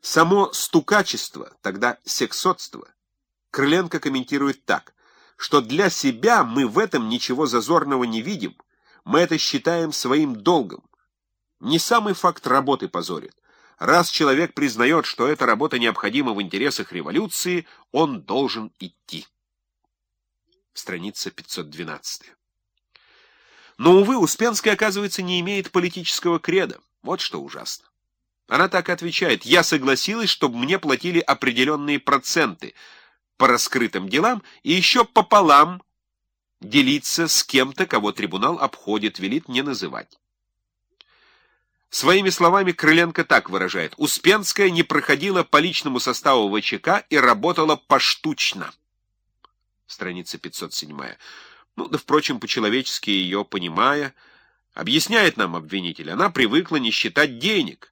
Само стукачество, тогда сексотство, Крыленко комментирует так, что для себя мы в этом ничего зазорного не видим, мы это считаем своим долгом. Не самый факт работы позорит. Раз человек признает, что эта работа необходима в интересах революции, он должен идти. Страница 512. Но, увы, Успенская, оказывается, не имеет политического креда. Вот что ужасно. Она так отвечает. «Я согласилась, чтобы мне платили определенные проценты по раскрытым делам и еще пополам делиться с кем-то, кого трибунал обходит, велит не называть». Своими словами Крыленко так выражает. Успенская не проходила по личному составу ВЧК и работала поштучно. Страница 507. Ну, да, впрочем, по-человечески ее понимая, объясняет нам обвинитель, она привыкла не считать денег.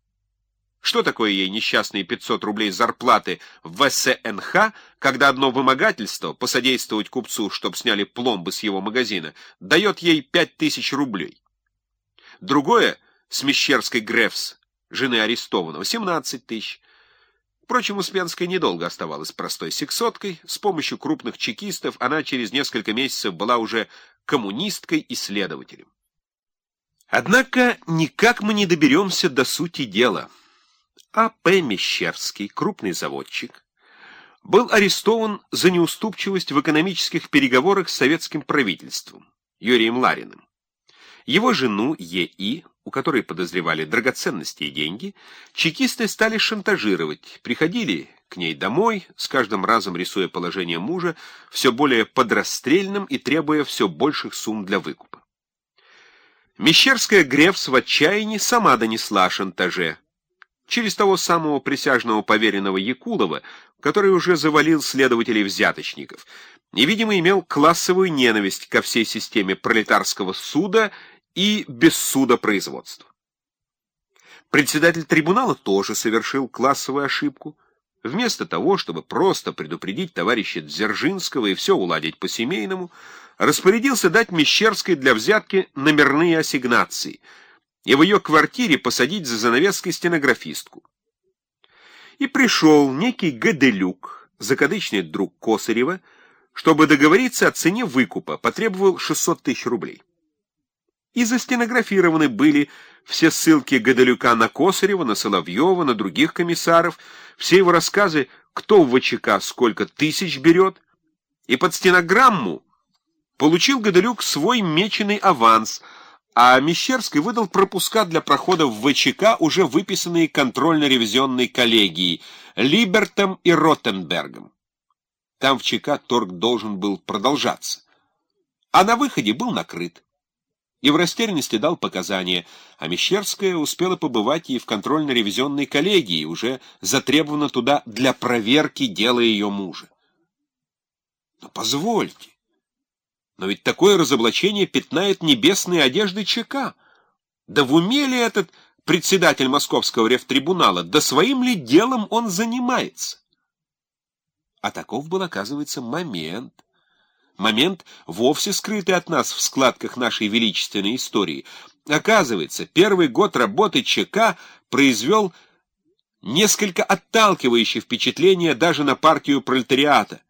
Что такое ей несчастные 500 рублей зарплаты в ВСНХ, когда одно вымогательство, посодействовать купцу, чтобы сняли пломбы с его магазина, дает ей 5000 рублей? Другое — с Мещерской Грефс, жены арестованного, 17 тысяч. Впрочем, Успенская недолго оставалась простой сексоткой. С помощью крупных чекистов она через несколько месяцев была уже коммунисткой и следователем. Однако никак мы не доберемся до сути дела. А. П. Мещерский, крупный заводчик, был арестован за неуступчивость в экономических переговорах с советским правительством Юрием Лариным. Его жену Е.И., у которой подозревали драгоценности и деньги, чекисты стали шантажировать, приходили к ней домой, с каждым разом рисуя положение мужа, все более подрастрельным и требуя все больших сумм для выкупа. Мещерская Грефс в отчаянии сама донесла о шантаже. Через того самого присяжного поверенного Якулова, который уже завалил следователей-взяточников, невидимо имел классовую ненависть ко всей системе пролетарского суда и без. Председатель трибунала тоже совершил классовую ошибку. Вместо того, чтобы просто предупредить товарища Дзержинского и все уладить по-семейному, распорядился дать Мещерской для взятки номерные ассигнации и в ее квартире посадить за занавеской стенографистку. И пришел некий Гаделюк, закадычный друг Косарева, чтобы договориться о цене выкупа, потребовал 600 тысяч рублей и застенографированы были все ссылки Гадалюка на Косарева, на Соловьева, на других комиссаров, все его рассказы, кто в ВЧК сколько тысяч берет, и под стенограмму получил Гадалюк свой меченый аванс, а Мещерский выдал пропуска для прохода в ВЧК, уже выписанные контрольно-ревизионной коллегией Либертом и Роттенбергом. Там в ЧК торг должен был продолжаться. А на выходе был накрыт и в растерянности дал показания, а Мещерская успела побывать и в контрольно-ревизионной коллегии, уже затребована туда для проверки дела ее мужа. Но позвольте, но ведь такое разоблачение пятнает небесные одежды ЧК. Да в уме ли этот председатель Московского рефтрибунала, да своим ли делом он занимается? А таков был, оказывается, момент — момент, вовсе скрытый от нас в складках нашей величественной истории. Оказывается, первый год работы ЧК произвел несколько отталкивающее впечатление даже на партию пролетариата,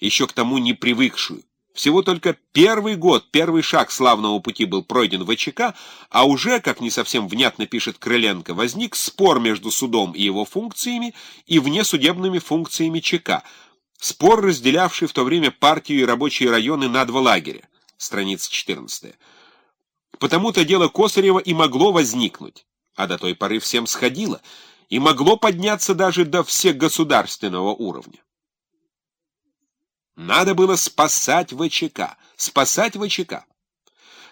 еще к тому не привыкшую. Всего только первый год, первый шаг славного пути был пройден в ВЧК, а уже, как не совсем внятно пишет Крыленко, возник спор между судом и его функциями и внесудебными функциями ЧК – Спор, разделявший в то время партию и рабочие районы на два лагеря. Страница 14. Потому-то дело Косарева и могло возникнуть, а до той поры всем сходило, и могло подняться даже до всегосударственного уровня. Надо было спасать ВЧК, спасать ВЧК.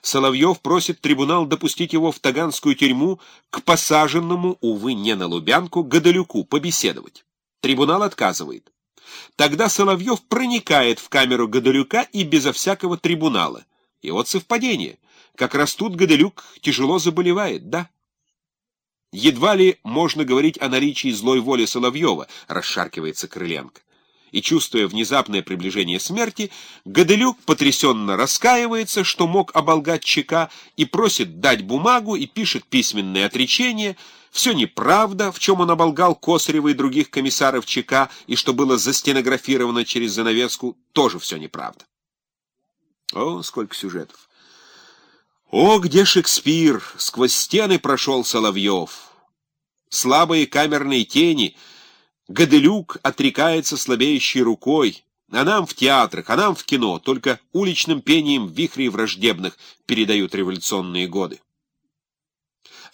Соловьев просит трибунал допустить его в Таганскую тюрьму к посаженному, увы, не на Лубянку, Гадалюку побеседовать. Трибунал отказывает. Тогда Соловьев проникает в камеру Гадалюка и безо всякого трибунала. И вот совпадение. Как раз тут Гадалюк тяжело заболевает, да? Едва ли можно говорить о наличии злой воли Соловьева, расшаркивается Крыленко. И чувствуя внезапное приближение смерти, Гаделюк потрясенно раскаивается, что мог оболгать ЧК, и просит дать бумагу и пишет письменное отречение. Все неправда, в чем он оболгал Косарева и других комиссаров ЧК, и что было застенографировано через занавеску, тоже все неправда. О, сколько сюжетов! О, где Шекспир! Сквозь стены прошел Соловьев. Слабые камерные тени. Гаделюк отрекается слабеющей рукой. А нам в театрах, а нам в кино, только уличным пением вихрей враждебных передают революционные годы.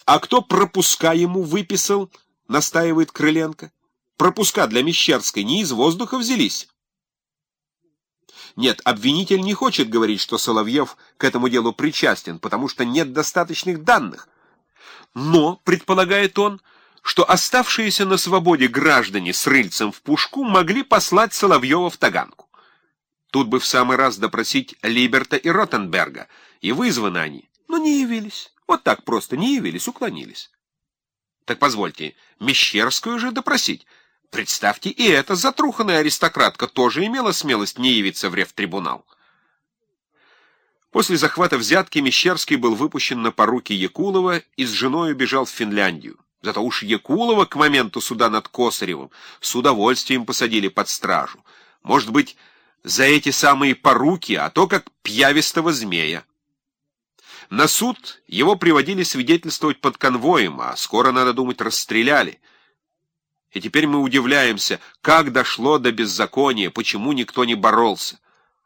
А кто пропуска ему выписал, настаивает Крыленко. Пропуска для Мещерской не из воздуха взялись. Нет, обвинитель не хочет говорить, что Соловьев к этому делу причастен, потому что нет достаточных данных. Но, предполагает он, что оставшиеся на свободе граждане с рыльцем в пушку могли послать Соловьева в Таганку. Тут бы в самый раз допросить Либерта и Ротенберга, и вызваны они, но не явились. Вот так просто не явились, уклонились. Так позвольте, Мещерскую же допросить. Представьте, и эта затруханная аристократка тоже имела смелость не явиться в рефтрибунал. После захвата взятки Мещерский был выпущен на поруки Якулова и с женой убежал в Финляндию. Зато уж Якулова к моменту суда над Косаревым с удовольствием посадили под стражу. Может быть, за эти самые поруки, а то как пьявистого змея. На суд его приводили свидетельствовать под конвоем, а скоро, надо думать, расстреляли. И теперь мы удивляемся, как дошло до беззакония, почему никто не боролся.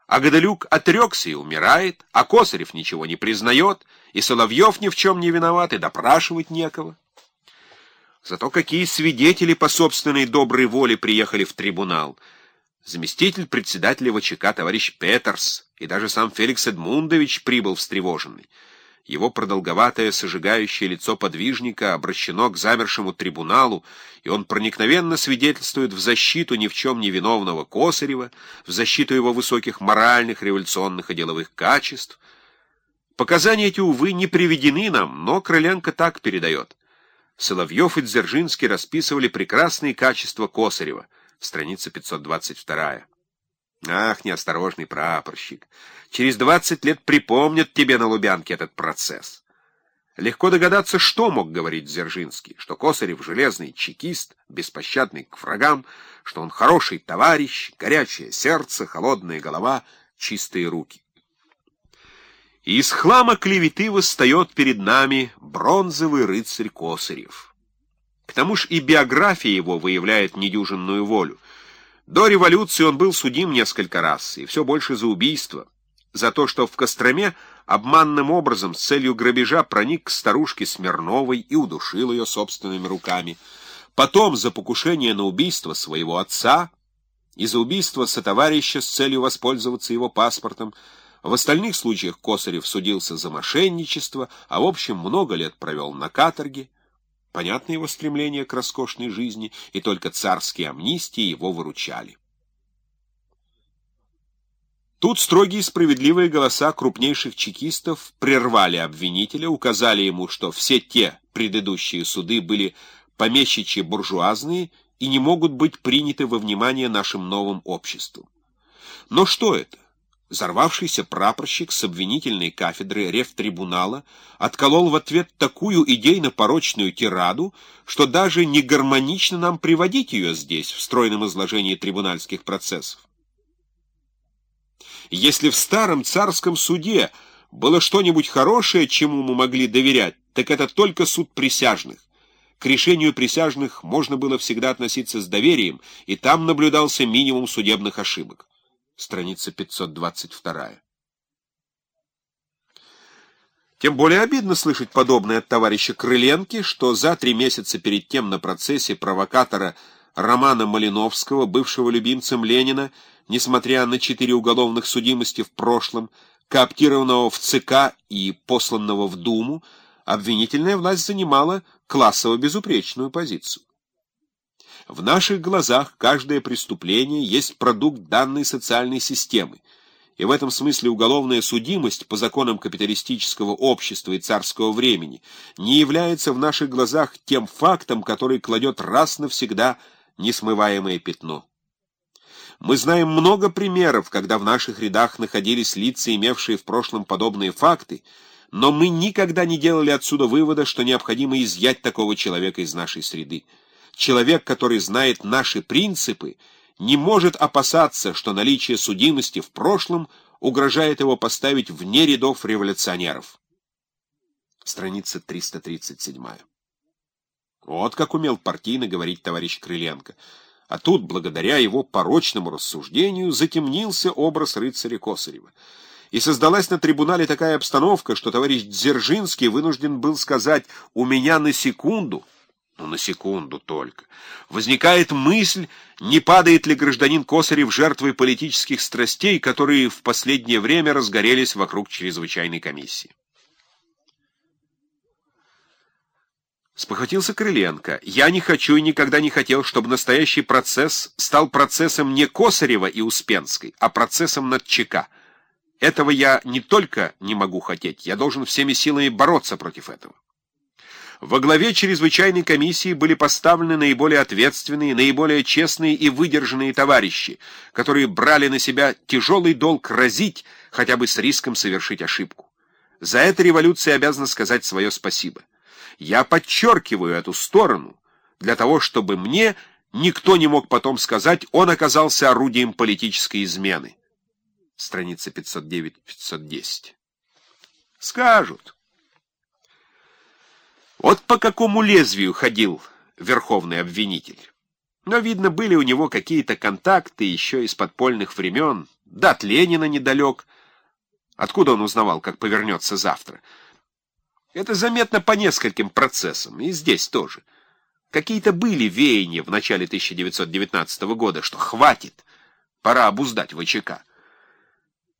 А Гадалюк отрекся и умирает, а Косарев ничего не признает, и Соловьев ни в чем не виноват, и допрашивать некого. Зато какие свидетели по собственной доброй воле приехали в трибунал. Заместитель председателя ВЧК товарищ Петерс и даже сам Феликс Эдмундович прибыл встревоженный. Его продолговатое сожигающее лицо подвижника обращено к замершему трибуналу, и он проникновенно свидетельствует в защиту ни в чем не виновного Косарева, в защиту его высоких моральных, революционных и деловых качеств. Показания эти, увы, не приведены нам, но Крыленко так передает. Соловьев и Дзержинский расписывали прекрасные качества Косарева, страница 522. Ах, неосторожный прапорщик, через двадцать лет припомнят тебе на Лубянке этот процесс. Легко догадаться, что мог говорить Дзержинский, что Косарев — железный чекист, беспощадный к врагам, что он хороший товарищ, горячее сердце, холодная голова, чистые руки. И из хлама клеветы восстает перед нами бронзовый рыцарь Косарев. К тому ж и биография его выявляет недюжинную волю. До революции он был судим несколько раз, и все больше за убийство. За то, что в Костроме обманным образом с целью грабежа проник к старушке Смирновой и удушил ее собственными руками. Потом за покушение на убийство своего отца и за убийство сотоварища с целью воспользоваться его паспортом. В остальных случаях Косарев судился за мошенничество, а в общем много лет провел на каторге. Понятно его стремление к роскошной жизни, и только царские амнистии его выручали. Тут строгие и справедливые голоса крупнейших чекистов прервали обвинителя, указали ему, что все те предыдущие суды были помещичьи буржуазные и не могут быть приняты во внимание нашим новым обществом. Но что это? Взорвавшийся прапорщик с обвинительной кафедры рефтрибунала отколол в ответ такую идейно-порочную тираду, что даже не гармонично нам приводить ее здесь, в стройном изложении трибунальских процессов. Если в старом царском суде было что-нибудь хорошее, чему мы могли доверять, так это только суд присяжных. К решению присяжных можно было всегда относиться с доверием, и там наблюдался минимум судебных ошибок страница 522. Тем более обидно слышать подобное от товарища Крыленки, что за три месяца перед тем на процессе провокатора Романа Малиновского, бывшего любимцем Ленина, несмотря на четыре уголовных судимости в прошлом, кооптированного в ЦК и посланного в Думу, обвинительная власть занимала классово-безупречную позицию. В наших глазах каждое преступление есть продукт данной социальной системы, и в этом смысле уголовная судимость по законам капиталистического общества и царского времени не является в наших глазах тем фактом, который кладет раз навсегда несмываемое пятно. Мы знаем много примеров, когда в наших рядах находились лица, имевшие в прошлом подобные факты, но мы никогда не делали отсюда вывода, что необходимо изъять такого человека из нашей среды. Человек, который знает наши принципы, не может опасаться, что наличие судимости в прошлом угрожает его поставить вне рядов революционеров. Страница 337. Вот как умел партийно говорить товарищ Крыленко. А тут, благодаря его порочному рассуждению, затемнился образ рыцаря Косарева. И создалась на трибунале такая обстановка, что товарищ Дзержинский вынужден был сказать «у меня на секунду», ну на секунду только, возникает мысль, не падает ли гражданин Косарев жертвой политических страстей, которые в последнее время разгорелись вокруг чрезвычайной комиссии. Спохватился Крыленко. «Я не хочу и никогда не хотел, чтобы настоящий процесс стал процессом не Косарева и Успенской, а процессом над ЧК. Этого я не только не могу хотеть, я должен всеми силами бороться против этого». Во главе чрезвычайной комиссии были поставлены наиболее ответственные, наиболее честные и выдержанные товарищи, которые брали на себя тяжелый долг разить, хотя бы с риском совершить ошибку. За это революция обязана сказать свое спасибо. Я подчеркиваю эту сторону, для того, чтобы мне никто не мог потом сказать, он оказался орудием политической измены. Страница 509-510. Скажут. Вот по какому лезвию ходил верховный обвинитель. Но, видно, были у него какие-то контакты еще из подпольных времен. Да, от Ленина недалек. Откуда он узнавал, как повернется завтра? Это заметно по нескольким процессам, и здесь тоже. Какие-то были веяния в начале 1919 года, что хватит, пора обуздать ВЧК.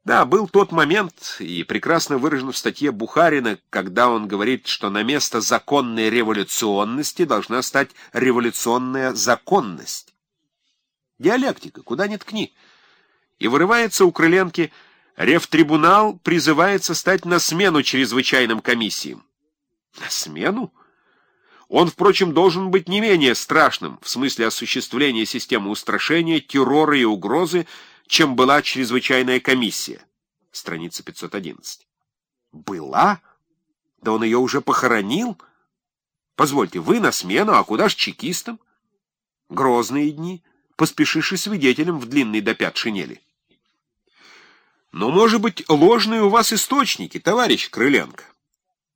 Да, был тот момент, и прекрасно выражен в статье Бухарина, когда он говорит, что на место законной революционности должна стать революционная законность. Диалектика, куда ни ткни. И вырывается у Крыленки Ревтрибунал призывается стать на смену чрезвычайным комиссиям. На смену? Он, впрочем, должен быть не менее страшным в смысле осуществления системы устрашения, террора и угрозы, чем была чрезвычайная комиссия. Страница 511. Была? Да он ее уже похоронил? Позвольте, вы на смену, а куда ж чекистам? Грозные дни. Поспешишь и свидетелем в длинной до пят шинели. Но, может быть, ложные у вас источники, товарищ Крыленко?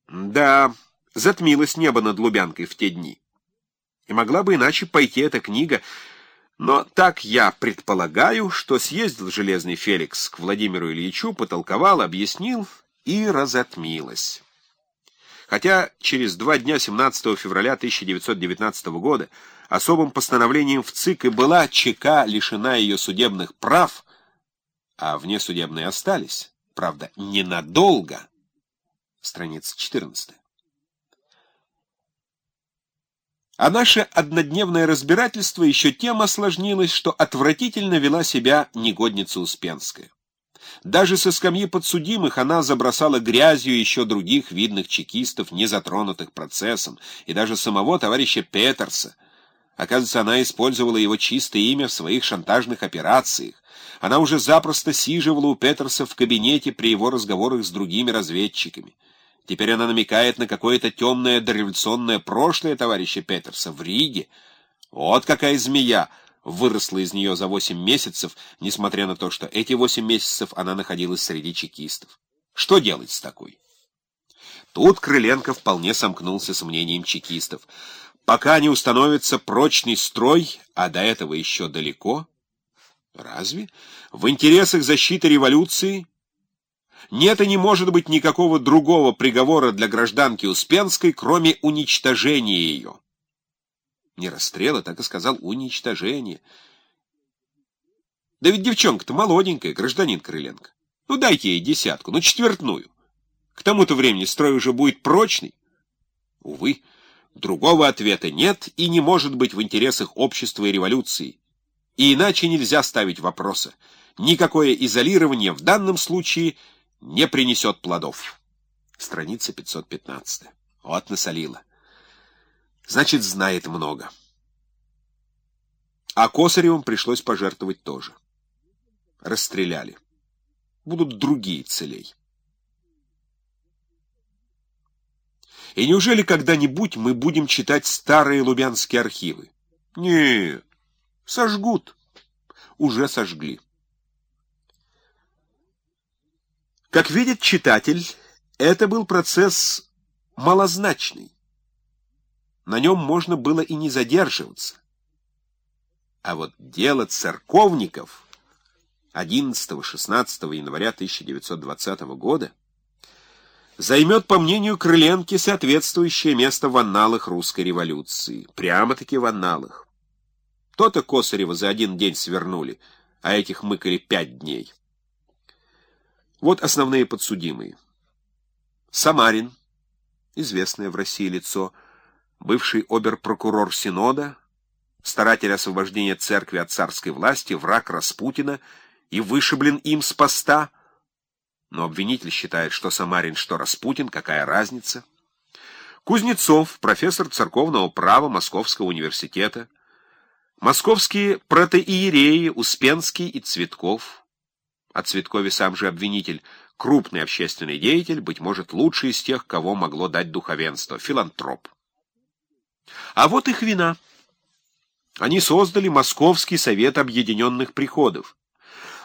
Да, затмилось небо над Лубянкой в те дни. И могла бы иначе пойти эта книга, но так я предполагаю, что съездил Железный Феликс к Владимиру Ильичу, потолковал, объяснил и разотмилось. Хотя через два дня 17 февраля 1919 года особым постановлением в ЦИК и была ЧК лишена ее судебных прав, а внесудебные остались, правда, ненадолго. Страница 14. А наше однодневное разбирательство еще тем осложнилось, что отвратительно вела себя негодница Успенская. Даже со скамьи подсудимых она забросала грязью еще других видных чекистов, не затронутых процессом, и даже самого товарища Петерса. Оказывается, она использовала его чистое имя в своих шантажных операциях. Она уже запросто сиживала у Петерса в кабинете при его разговорах с другими разведчиками. Теперь она намекает на какое-то темное дореволюционное прошлое товарища Петерса в Риге. Вот какая змея выросла из нее за восемь месяцев, несмотря на то, что эти восемь месяцев она находилась среди чекистов. Что делать с такой? Тут Крыленко вполне сомкнулся с мнением чекистов. Пока не установится прочный строй, а до этого еще далеко, Разве? В интересах защиты революции нет и не может быть никакого другого приговора для гражданки Успенской, кроме уничтожения ее. Не расстрела, так и сказал, уничтожение. Да ведь девчонка-то молоденькая, гражданин Крыленко. Ну дайте ей десятку, ну четвертную. К тому-то времени строй уже будет прочный. Увы, другого ответа нет и не может быть в интересах общества и революции. И иначе нельзя ставить вопроса. Никакое изолирование в данном случае не принесет плодов. Страница 515. Вот насолила. Значит, знает много. А Косаревым пришлось пожертвовать тоже. расстреляли. Будут другие целей. И неужели когда-нибудь мы будем читать старые лубянские архивы? Нет, сожгут. Уже сожгли. Как видит читатель, это был процесс малозначный. На нем можно было и не задерживаться. А вот дело церковников 11-16 января 1920 года займет, по мнению Крыленки, соответствующее место в анналах русской революции. Прямо-таки в анналах. То-то Косарева за один день свернули, а этих мыкали пять дней. Вот основные подсудимые. Самарин, известное в России лицо, бывший оберпрокурор Синода, старатель освобождения церкви от царской власти, враг Распутина и вышиблен им с поста, но обвинитель считает, что Самарин, что Распутин, какая разница. Кузнецов, профессор церковного права Московского университета, московские протоиереи Успенский и Цветков, о Цветкове сам же обвинитель, крупный общественный деятель, быть может, лучший из тех, кого могло дать духовенство, филантроп. А вот их вина. Они создали Московский совет объединенных приходов.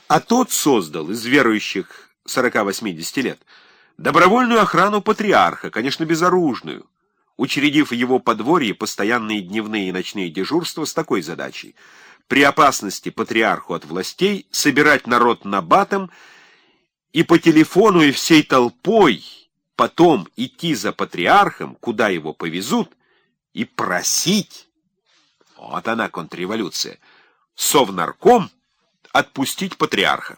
А тот создал из верующих 40-80 лет добровольную охрану патриарха, конечно, безоружную, учредив в его подворье постоянные дневные и ночные дежурства с такой задачей — при опасности патриарху от властей собирать народ на батом и по телефону и всей толпой потом идти за патриархом, куда его повезут, и просить, вот она контрреволюция, совнарком отпустить патриарха.